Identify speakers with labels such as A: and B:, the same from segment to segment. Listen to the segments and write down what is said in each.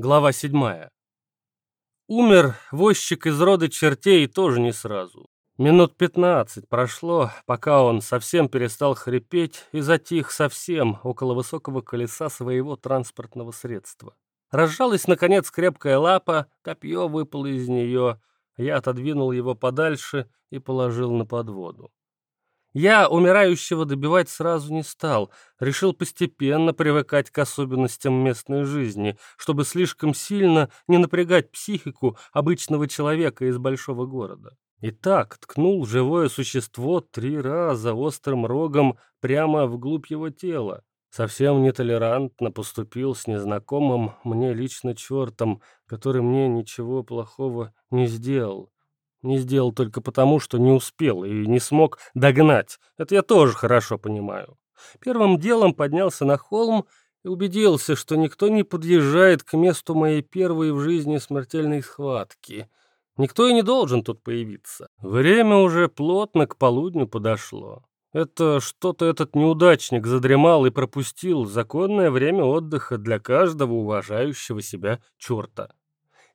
A: Глава седьмая. Умер возчик из рода чертей тоже не сразу. Минут пятнадцать прошло, пока он совсем перестал хрипеть и затих совсем около высокого колеса своего транспортного средства. Разжалась, наконец, крепкая лапа, копье выпало из нее. Я отодвинул его подальше и положил на подводу. Я умирающего добивать сразу не стал, решил постепенно привыкать к особенностям местной жизни, чтобы слишком сильно не напрягать психику обычного человека из большого города. И так ткнул живое существо три раза острым рогом прямо вглубь его тела. Совсем нетолерантно поступил с незнакомым мне лично чертом, который мне ничего плохого не сделал. Не сделал только потому, что не успел и не смог догнать. Это я тоже хорошо понимаю. Первым делом поднялся на холм и убедился, что никто не подъезжает к месту моей первой в жизни смертельной схватки. Никто и не должен тут появиться. Время уже плотно к полудню подошло. Это что-то этот неудачник задремал и пропустил законное время отдыха для каждого уважающего себя черта.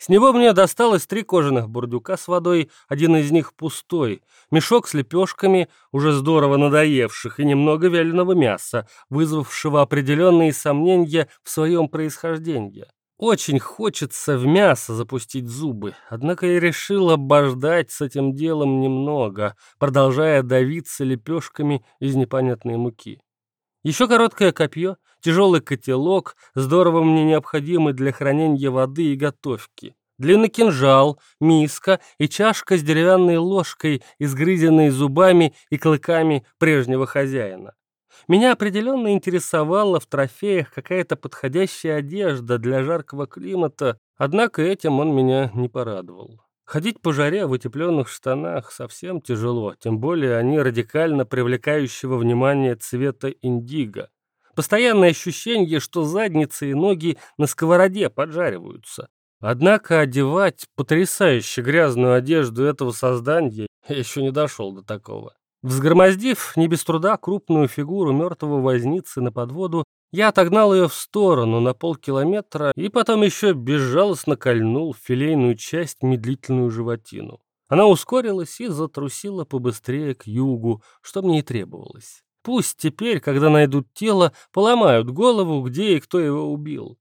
A: С него мне досталось три кожаных бурдюка с водой, один из них пустой, мешок с лепешками, уже здорово надоевших, и немного вяленого мяса, вызвавшего определенные сомнения в своем происхождении. Очень хочется в мясо запустить зубы, однако я решил обождать с этим делом немного, продолжая давиться лепешками из непонятной муки. Еще короткое копье, тяжелый котелок, здорово мне необходимый для хранения воды и готовки. Длинный кинжал, миска и чашка с деревянной ложкой, изгрызенной зубами и клыками прежнего хозяина. Меня определенно интересовала в трофеях какая-то подходящая одежда для жаркого климата, однако этим он меня не порадовал. Ходить по жаре в утепленных штанах совсем тяжело, тем более они радикально привлекающего внимание цвета индиго. Постоянное ощущение, что задницы и ноги на сковороде поджариваются. Однако одевать потрясающе грязную одежду этого создания я еще не дошел до такого. Взгромоздив не без труда крупную фигуру мертвого возницы на подводу, я отогнал ее в сторону на полкилометра и потом еще безжалостно кольнул филейную часть медлительную животину. Она ускорилась и затрусила побыстрее к югу, что мне и требовалось. Пусть теперь, когда найдут тело, поломают голову, где и кто его убил.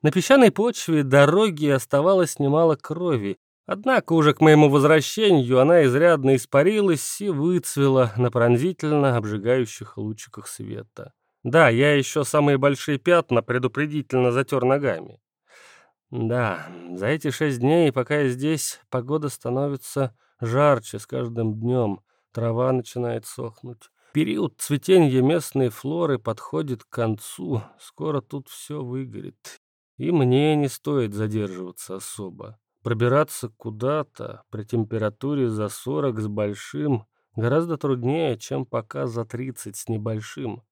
A: На песчаной почве дороги оставалось немало крови, однако уже к моему возвращению она изрядно испарилась и выцвела на пронзительно обжигающих лучиках света. Да, я еще самые большие пятна предупредительно затер ногами. Да, за эти шесть дней, пока я здесь, погода становится жарче с каждым днем, трава начинает сохнуть. Период цветения местной флоры подходит к концу, скоро тут все выгорит. И мне не стоит задерживаться особо. Пробираться куда-то при температуре за 40 с большим гораздо труднее, чем пока за 30 с небольшим.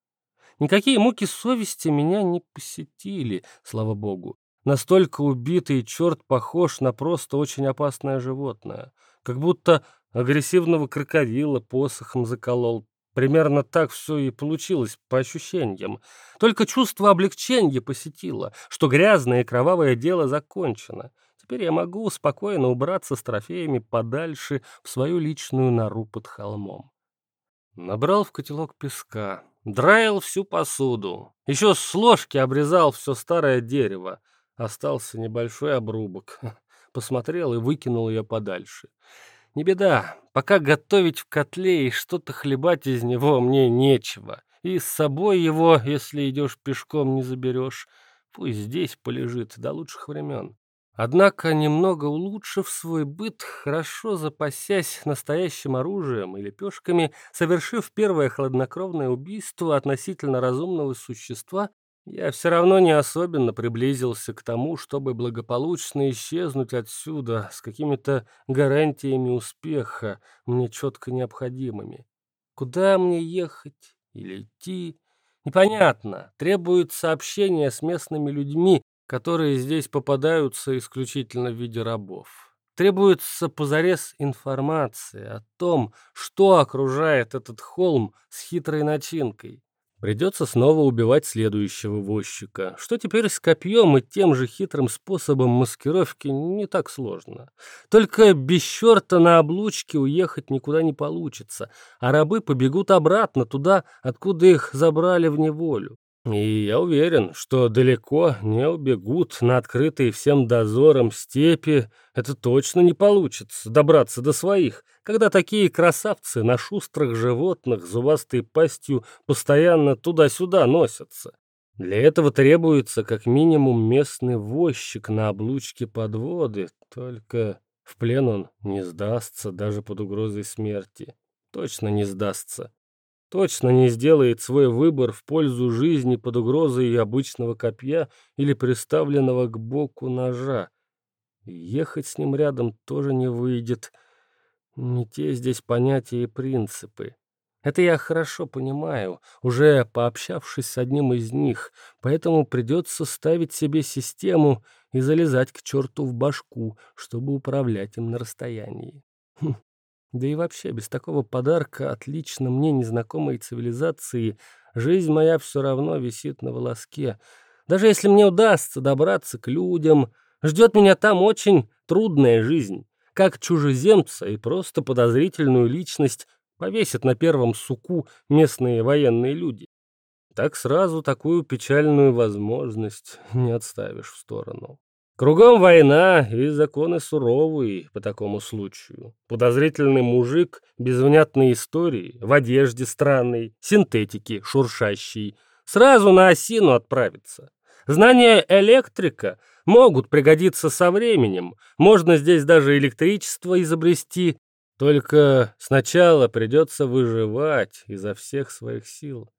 A: Никакие муки совести меня не посетили, слава богу. Настолько убитый черт похож на просто очень опасное животное. Как будто агрессивного крокодила посохом заколол. Примерно так все и получилось по ощущениям. Только чувство облегчения посетило, что грязное и кровавое дело закончено. Теперь я могу спокойно убраться с трофеями подальше в свою личную нору под холмом. Набрал в котелок песка, Драил всю посуду. Еще с ложки обрезал все старое дерево. Остался небольшой обрубок. Посмотрел и выкинул ее подальше. Не беда, пока готовить в котле и что-то хлебать из него мне нечего. И с собой его, если идешь пешком, не заберешь. Пусть здесь полежит до лучших времен. Однако, немного улучшив свой быт, хорошо запасясь настоящим оружием и лепешками, совершив первое хладнокровное убийство относительно разумного существа, я все равно не особенно приблизился к тому, чтобы благополучно исчезнуть отсюда с какими-то гарантиями успеха, мне четко необходимыми. Куда мне ехать или идти? Непонятно. Требуется общение с местными людьми, которые здесь попадаются исключительно в виде рабов. Требуется позарез информация о том, что окружает этот холм с хитрой начинкой. Придется снова убивать следующего возчика, что теперь с копьем и тем же хитрым способом маскировки не так сложно. Только без черта на облучке уехать никуда не получится, а рабы побегут обратно туда, откуда их забрали в неволю. И я уверен, что далеко не убегут на открытые всем дозором степи. Это точно не получится добраться до своих, когда такие красавцы на шустрых животных зубастой пастью постоянно туда-сюда носятся. Для этого требуется как минимум местный возчик на облучке подводы, только в плен он не сдастся даже под угрозой смерти. Точно не сдастся точно не сделает свой выбор в пользу жизни под угрозой обычного копья или приставленного к боку ножа. Ехать с ним рядом тоже не выйдет. Не те здесь понятия и принципы. Это я хорошо понимаю, уже пообщавшись с одним из них, поэтому придется ставить себе систему и залезать к черту в башку, чтобы управлять им на расстоянии. Хм. Да и вообще, без такого подарка отлично мне незнакомой цивилизации жизнь моя все равно висит на волоске. Даже если мне удастся добраться к людям, ждет меня там очень трудная жизнь. Как чужеземца и просто подозрительную личность повесят на первом суку местные военные люди. Так сразу такую печальную возможность не отставишь в сторону. Кругом война и законы суровые по такому случаю. Подозрительный мужик без внятной истории, в одежде странной, синтетики шуршащей, сразу на осину отправится. Знания электрика могут пригодиться со временем, можно здесь даже электричество изобрести, только сначала придется выживать изо всех своих сил.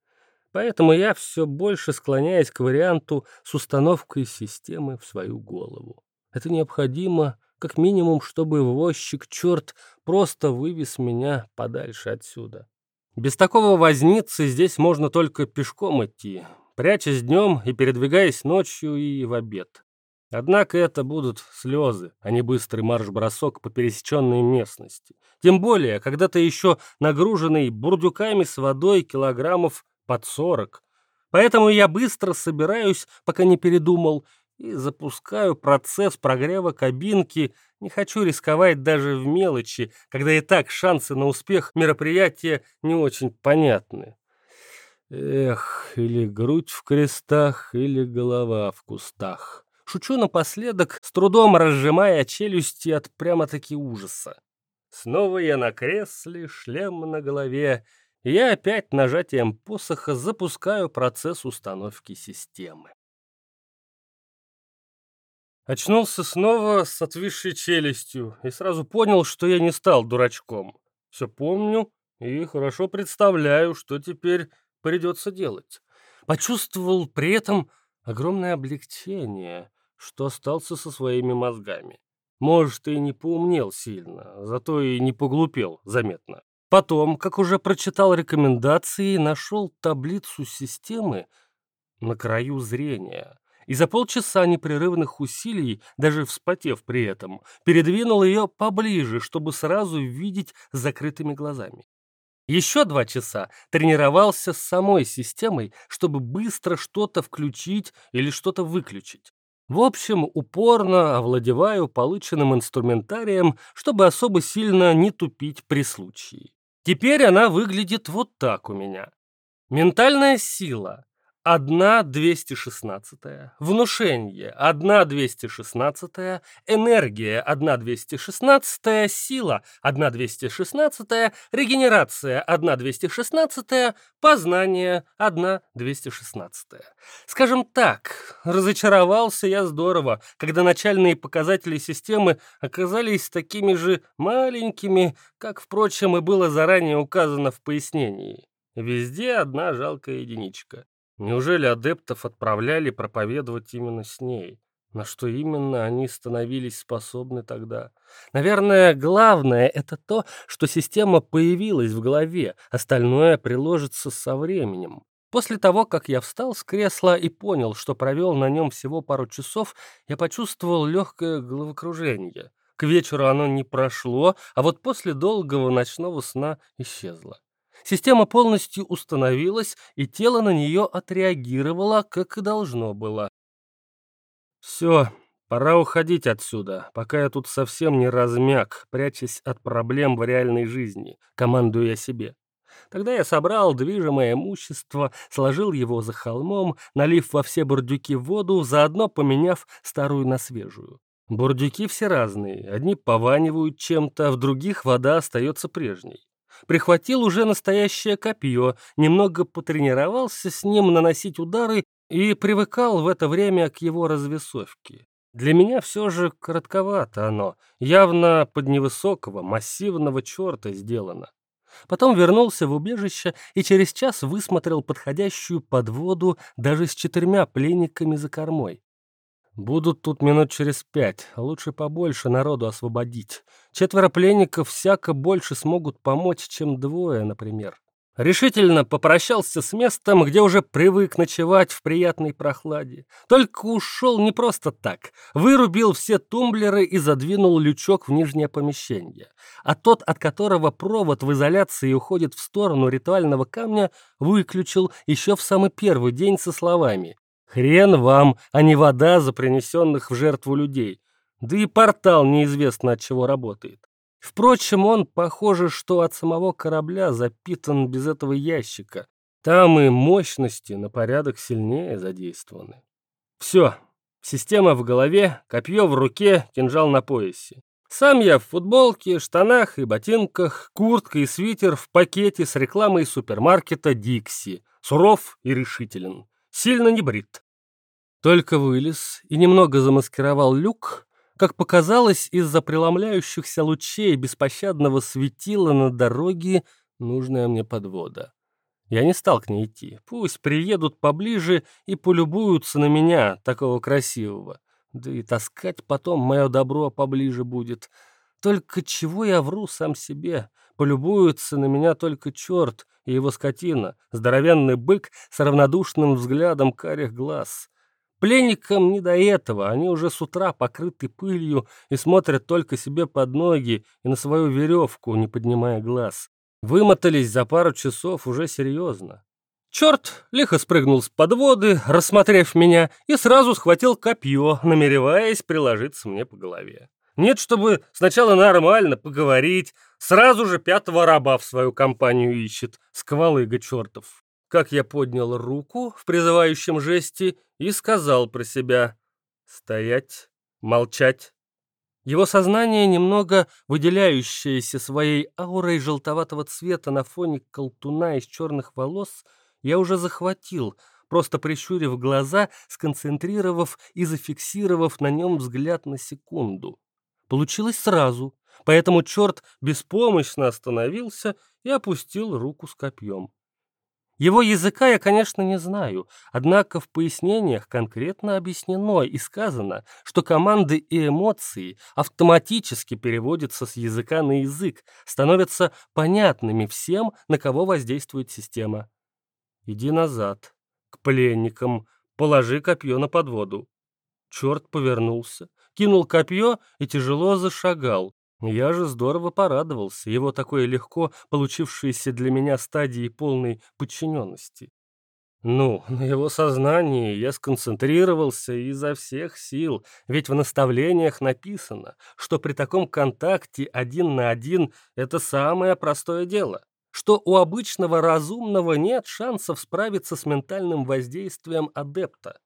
A: Поэтому я все больше склоняюсь к варианту с установкой системы в свою голову. Это необходимо, как минимум, чтобы возчик черт просто вывез меня подальше отсюда. Без такого возницы здесь можно только пешком идти, прячась днем и передвигаясь ночью и в обед. Однако это будут слезы, а не быстрый марш-бросок по пересеченной местности. Тем более, когда ты еще нагруженный бурдюками с водой килограммов под сорок. Поэтому я быстро собираюсь, пока не передумал, и запускаю процесс прогрева кабинки. Не хочу рисковать даже в мелочи, когда и так шансы на успех мероприятия не очень понятны. Эх, или грудь в крестах, или голова в кустах. Шучу напоследок, с трудом разжимая челюсти от прямо-таки ужаса. Снова я на кресле, шлем на голове, я опять нажатием посоха запускаю процесс установки системы. Очнулся снова с отвисшей челюстью и сразу понял, что я не стал дурачком. Все помню и хорошо представляю, что теперь придется делать. Почувствовал при этом огромное облегчение, что остался со своими мозгами. Может, и не поумнел сильно, зато и не поглупел заметно. Потом, как уже прочитал рекомендации, нашел таблицу системы на краю зрения. И за полчаса непрерывных усилий, даже вспотев при этом, передвинул ее поближе, чтобы сразу видеть закрытыми глазами. Еще два часа тренировался с самой системой, чтобы быстро что-то включить или что-то выключить. В общем, упорно овладеваю полученным инструментарием, чтобы особо сильно не тупить при случае. Теперь она выглядит вот так у меня. Ментальная сила Одна 216, внушение одна 216, энергия одна 216, сила одна 216, регенерация одна 216, познание одна 216. Скажем так, разочаровался я здорово, когда начальные показатели системы оказались такими же маленькими, как, впрочем, и было заранее указано в пояснении. Везде одна жалкая единичка. Неужели адептов отправляли проповедовать именно с ней? На что именно они становились способны тогда? Наверное, главное — это то, что система появилась в голове, остальное приложится со временем. После того, как я встал с кресла и понял, что провел на нем всего пару часов, я почувствовал легкое головокружение. К вечеру оно не прошло, а вот после долгого ночного сна исчезло. Система полностью установилась, и тело на нее отреагировало, как и должно было. Все, пора уходить отсюда, пока я тут совсем не размяк, прячась от проблем в реальной жизни, командую я себе. Тогда я собрал движимое имущество, сложил его за холмом, налив во все бурдюки воду, заодно поменяв старую на свежую. Бурдюки все разные, одни пованивают чем-то, в других вода остается прежней. Прихватил уже настоящее копье, немного потренировался с ним наносить удары и привыкал в это время к его развесовке. Для меня все же коротковато оно, явно под невысокого, массивного черта сделано. Потом вернулся в убежище и через час высмотрел подходящую подводу даже с четырьмя пленниками за кормой. Будут тут минут через пять, лучше побольше народу освободить. Четверо пленников всяко больше смогут помочь, чем двое, например. Решительно попрощался с местом, где уже привык ночевать в приятной прохладе. Только ушел не просто так. Вырубил все тумблеры и задвинул лючок в нижнее помещение. А тот, от которого провод в изоляции уходит в сторону ритуального камня, выключил еще в самый первый день со словами Хрен вам, а не вода за принесенных в жертву людей. Да и портал неизвестно от чего работает. Впрочем, он, похоже, что от самого корабля запитан без этого ящика. Там и мощности на порядок сильнее задействованы. Все, система в голове, копье в руке, кинжал на поясе. Сам я в футболке, штанах и ботинках, куртка и свитер в пакете с рекламой супермаркета «Дикси». Суров и решителен сильно не брит. Только вылез и немного замаскировал люк, как показалось, из-за преломляющихся лучей беспощадного светила на дороге нужная мне подвода. Я не стал к ней идти. Пусть приедут поближе и полюбуются на меня, такого красивого. Да и таскать потом мое добро поближе будет. Только чего я вру сам себе? Полюбуются на меня только черт и его скотина, здоровенный бык с равнодушным взглядом карих глаз. Пленникам не до этого, они уже с утра покрыты пылью и смотрят только себе под ноги и на свою веревку, не поднимая глаз. Вымотались за пару часов уже серьезно. Черт лихо спрыгнул с подводы, рассмотрев меня, и сразу схватил копье, намереваясь приложиться мне по голове. Нет, чтобы сначала нормально поговорить, сразу же пятого раба в свою компанию ищет, сквалыга чертов. Как я поднял руку в призывающем жесте и сказал про себя «Стоять, молчать». Его сознание, немного выделяющееся своей аурой желтоватого цвета на фоне колтуна из черных волос, я уже захватил, просто прищурив глаза, сконцентрировав и зафиксировав на нем взгляд на секунду. Получилось сразу, поэтому черт беспомощно остановился и опустил руку с копьем. Его языка я, конечно, не знаю, однако в пояснениях конкретно объяснено и сказано, что команды и эмоции автоматически переводятся с языка на язык, становятся понятными всем, на кого воздействует система. Иди назад, к пленникам, положи копье на подводу. Черт повернулся, кинул копье и тяжело зашагал. Я же здорово порадовался его такой легко получившейся для меня стадии полной подчиненности. Ну, на его сознании я сконцентрировался изо всех сил, ведь в наставлениях написано, что при таком контакте один на один это самое простое дело, что у обычного разумного нет шансов справиться с ментальным воздействием адепта.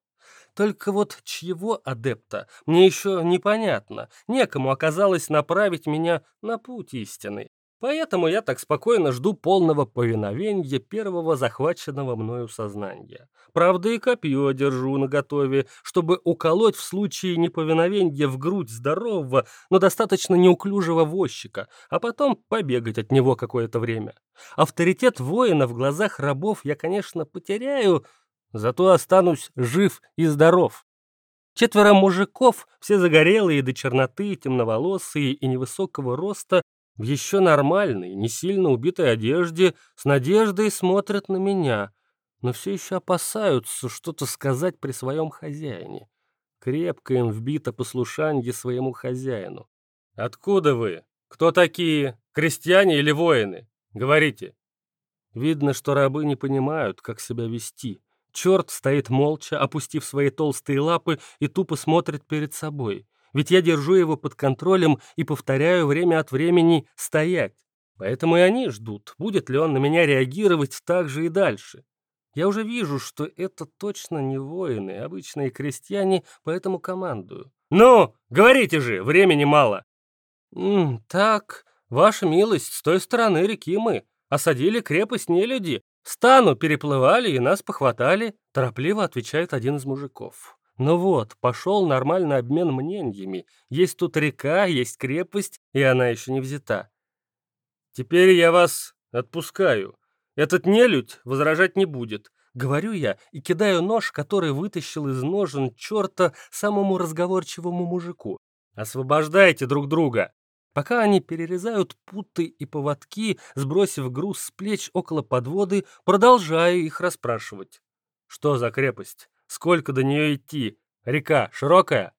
A: Только вот чьего адепта, мне еще непонятно. Некому оказалось направить меня на путь истины. Поэтому я так спокойно жду полного повиновения первого захваченного мною сознания. Правда, и копье держу наготове, чтобы уколоть в случае неповиновения в грудь здорового, но достаточно неуклюжего возчика, а потом побегать от него какое-то время. Авторитет воина в глазах рабов я, конечно, потеряю, Зато останусь жив и здоров. Четверо мужиков, все загорелые до черноты, темноволосые и невысокого роста, в еще нормальной, не сильно убитой одежде, с надеждой смотрят на меня, но все еще опасаются что-то сказать при своем хозяине. Крепко им вбито послушанье своему хозяину. «Откуда вы? Кто такие? Крестьяне или воины? Говорите!» Видно, что рабы не понимают, как себя вести. Черт стоит молча, опустив свои толстые лапы и тупо смотрит перед собой. Ведь я держу его под контролем и повторяю время от времени «стоять». Поэтому и они ждут, будет ли он на меня реагировать так же и дальше. Я уже вижу, что это точно не воины, обычные крестьяне, поэтому командую. «Ну, говорите же, времени мало!» «Так, ваша милость, с той стороны реки мы. Осадили крепость не люди. Стану переплывали и нас похватали», — торопливо отвечает один из мужиков. Ну вот, пошел нормальный обмен мнениями. Есть тут река, есть крепость, и она еще не взята. Теперь я вас отпускаю. Этот нелюдь возражать не будет. Говорю я и кидаю нож, который вытащил из ножен черта самому разговорчивому мужику. Освобождайте друг друга. Пока они перерезают путы и поводки, сбросив груз с плеч около подводы, продолжаю их расспрашивать. Что за крепость? Сколько до нее идти? Река широкая?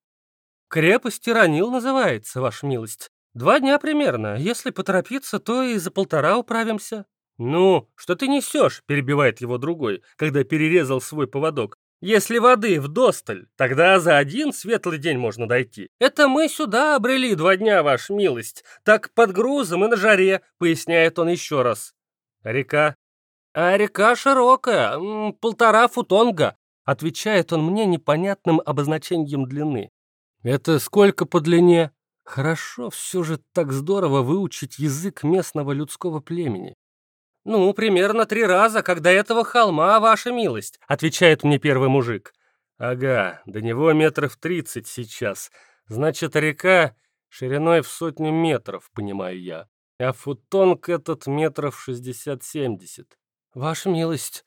A: Крепость Иранил называется, ваша милость. Два дня примерно. Если поторопиться, то и за полтора управимся. Ну, что ты несешь? Перебивает его другой, когда перерезал свой поводок. Если воды в досталь, тогда за один светлый день можно дойти. Это мы сюда обрели два дня, ваша милость. Так под грузом и на жаре, поясняет он еще раз. Река? А река широкая, полтора футонга, отвечает он мне непонятным обозначением длины. Это сколько по длине? Хорошо все же так здорово выучить язык местного людского племени. «Ну, примерно три раза, как до этого холма, ваша милость», — отвечает мне первый мужик. «Ага, до него метров тридцать сейчас. Значит, река шириной в сотню метров, понимаю я. А футонг этот метров шестьдесят-семьдесят. Ваша милость,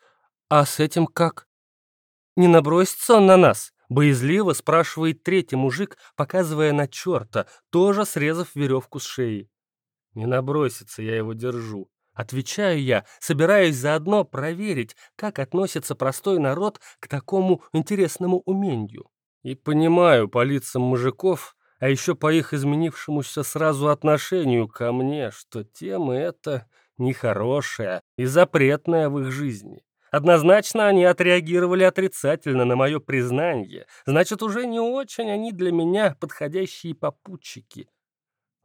A: а с этим как? Не набросится он на нас?» Боязливо спрашивает третий мужик, показывая на черта, тоже срезав веревку с шеи. Не набросится, я его держу. Отвечаю я, собираюсь заодно проверить, как относится простой народ к такому интересному умению. И понимаю по лицам мужиков, а еще по их изменившемуся сразу отношению ко мне, что тема эта нехорошая и запретная в их жизни. Однозначно они отреагировали отрицательно на мое признание, значит, уже не очень они для меня подходящие попутчики.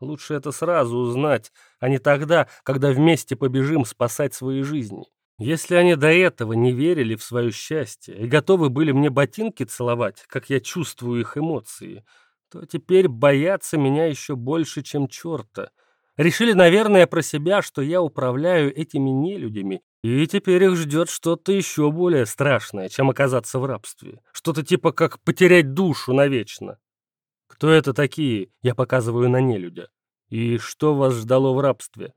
A: Лучше это сразу узнать, а не тогда, когда вместе побежим спасать свои жизни. Если они до этого не верили в свое счастье и готовы были мне ботинки целовать, как я чувствую их эмоции, то теперь боятся меня еще больше, чем черта. Решили, наверное, про себя, что я управляю этими нелюдями, и теперь их ждет что-то еще более страшное, чем оказаться в рабстве. Что-то типа как потерять душу навечно. «Кто это такие?» — я показываю на нелюдя. «И что вас ждало в рабстве?»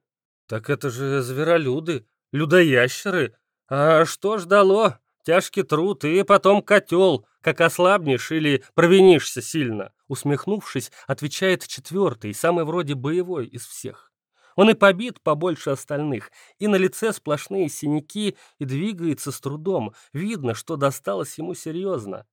A: «Так это же зверолюды, людоящеры. А что ждало? Тяжкий труд и потом котел, как ослабнешь или провинишься сильно», усмехнувшись, отвечает четвертый, самый вроде боевой из всех. Он и побит побольше остальных, и на лице сплошные синяки, и двигается с трудом. Видно, что досталось ему серьезно.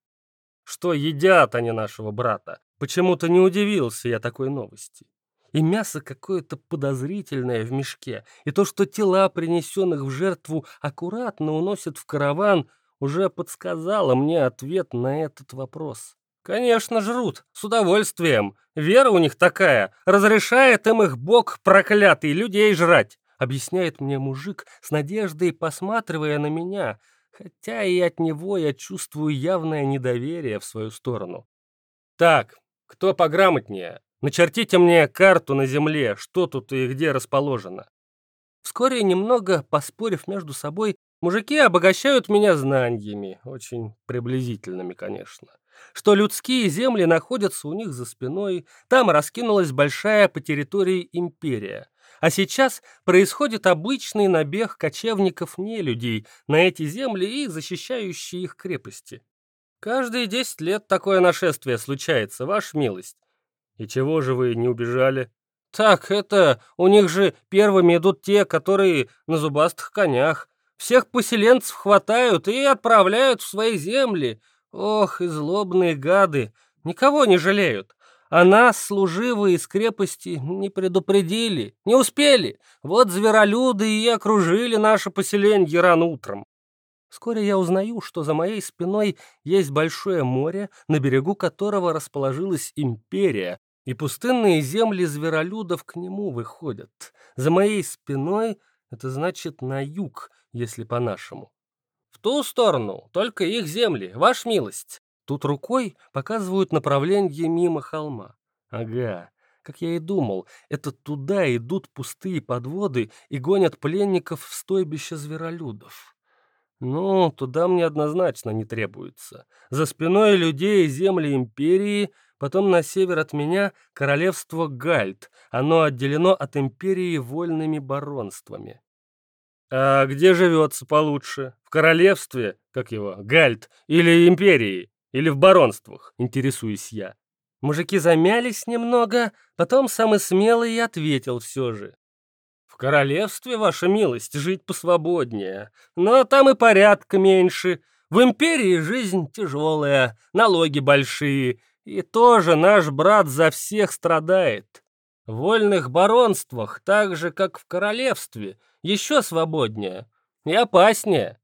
A: Что едят они нашего брата? Почему-то не удивился я такой новости. И мясо какое-то подозрительное в мешке, и то, что тела принесенных в жертву аккуратно уносят в караван, уже подсказало мне ответ на этот вопрос. Конечно, жрут, с удовольствием. Вера у них такая, разрешает им их бог проклятый людей жрать, объясняет мне мужик с надеждой, посматривая на меня, хотя и от него я чувствую явное недоверие в свою сторону. Так, кто пограмотнее? Начертите мне карту на земле, что тут и где расположено. Вскоре, немного поспорив между собой, мужики обогащают меня знаниями, очень приблизительными, конечно. Что людские земли находятся у них за спиной, там раскинулась большая по территории империя. А сейчас происходит обычный набег кочевников-нелюдей на эти земли и защищающие их крепости. Каждые десять лет такое нашествие случается, ваша милость. И чего же вы не убежали? Так, это, у них же первыми идут те, которые на зубастых конях. Всех поселенцев хватают и отправляют в свои земли. Ох, и злобные гады, никого не жалеют. А нас, служивые из крепости, не предупредили, не успели. Вот зверолюды и окружили наше поселение рано утром. Вскоре я узнаю, что за моей спиной есть большое море, на берегу которого расположилась империя, и пустынные земли зверолюдов к нему выходят. За моей спиной это значит на юг, если по-нашему. В ту сторону, только их земли, ваш милость. Тут рукой показывают направление мимо холма. Ага, как я и думал, это туда идут пустые подводы и гонят пленников в стойбище зверолюдов. Ну, туда мне однозначно не требуется. За спиной людей земли империи, потом на север от меня королевство Гальт. Оно отделено от империи вольными баронствами. А где живется получше? В королевстве, как его, Гальт, или империи? Или в баронствах, интересуюсь я. Мужики замялись немного, потом самый смелый ответил все же. В королевстве, ваша милость, жить посвободнее, но там и порядка меньше. В империи жизнь тяжелая, налоги большие, и тоже наш брат за всех страдает. В вольных баронствах, так же, как в королевстве, еще свободнее и опаснее.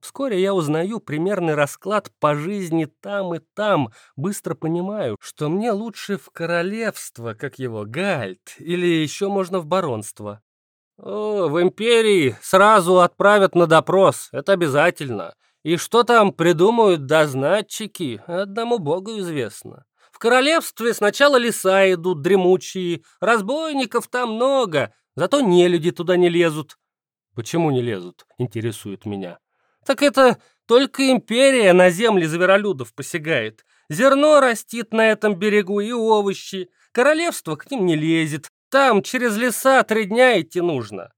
A: Вскоре я узнаю примерный расклад по жизни там и там, быстро понимаю, что мне лучше в королевство, как его, Гальт, или еще можно в баронство. О, в империи сразу отправят на допрос, это обязательно. И что там придумают дознатчики, одному богу известно. В королевстве сначала леса идут дремучие, разбойников там много, зато не люди туда не лезут. Почему не лезут, интересует меня. Так это только империя на земли зверолюдов посягает. Зерно растит на этом берегу и овощи. Королевство к ним не лезет. Там через леса три дня идти нужно.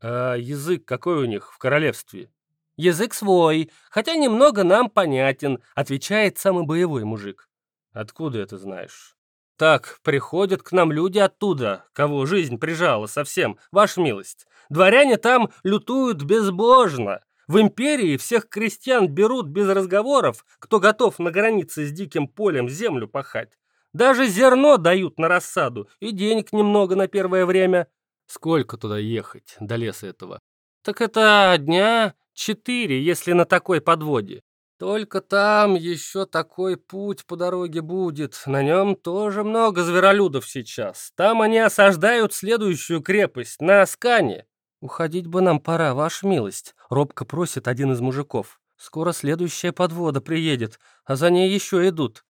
A: А язык какой у них в королевстве? Язык свой, хотя немного нам понятен, отвечает самый боевой мужик. Откуда это знаешь? Так, приходят к нам люди оттуда, кого жизнь прижала совсем, ваша милость. Дворяне там лютуют безбожно. В империи всех крестьян берут без разговоров, кто готов на границе с диким полем землю пахать. Даже зерно дают на рассаду и денег немного на первое время. Сколько туда ехать, до леса этого? Так это дня четыре, если на такой подводе. Только там еще такой путь по дороге будет. На нем тоже много зверолюдов сейчас. Там они осаждают следующую крепость, на Аскане. «Уходить бы нам пора, ваша милость», — робко просит один из мужиков. «Скоро следующая подвода приедет, а за ней еще идут».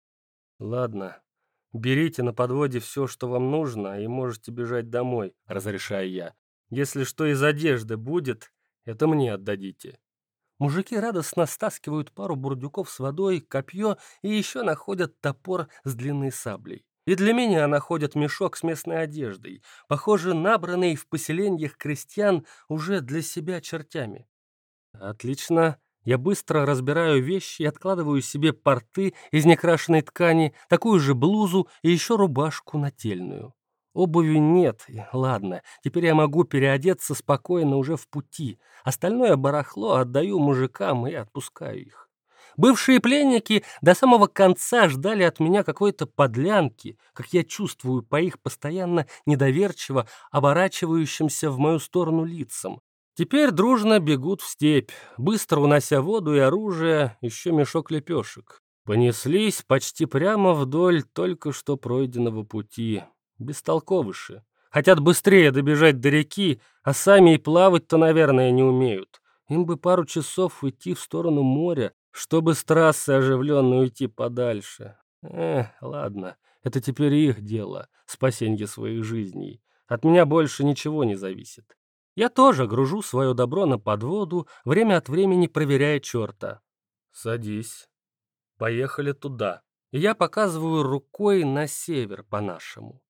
A: «Ладно, берите на подводе все, что вам нужно, и можете бежать домой», — разрешаю я. «Если что из одежды будет, это мне отдадите». Мужики радостно стаскивают пару бурдюков с водой, копье и еще находят топор с длинной саблей. И для меня находят мешок с местной одеждой, похоже, набранный в поселениях крестьян уже для себя чертями. Отлично. Я быстро разбираю вещи и откладываю себе порты из некрашенной ткани, такую же блузу и еще рубашку нательную. Обуви нет, ладно, теперь я могу переодеться спокойно уже в пути. Остальное барахло отдаю мужикам и отпускаю их. Бывшие пленники до самого конца ждали от меня какой-то подлянки, как я чувствую по их постоянно недоверчиво оборачивающимся в мою сторону лицам. Теперь дружно бегут в степь, быстро унося воду и оружие, еще мешок лепешек. Понеслись почти прямо вдоль только что пройденного пути. Бестолковыши. Хотят быстрее добежать до реки, а сами и плавать-то, наверное, не умеют. Им бы пару часов идти в сторону моря, чтобы с трассы оживленно уйти подальше. Эх, ладно, это теперь их дело, спасение своих жизней. От меня больше ничего не зависит. Я тоже гружу свое добро на подводу, время от времени проверяя черта. Садись. Поехали туда. Я показываю рукой на север по-нашему.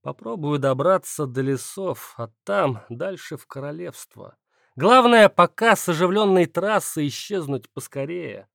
A: Попробую добраться до лесов, а там дальше в королевство. Главное, пока с оживленной трассы исчезнуть поскорее.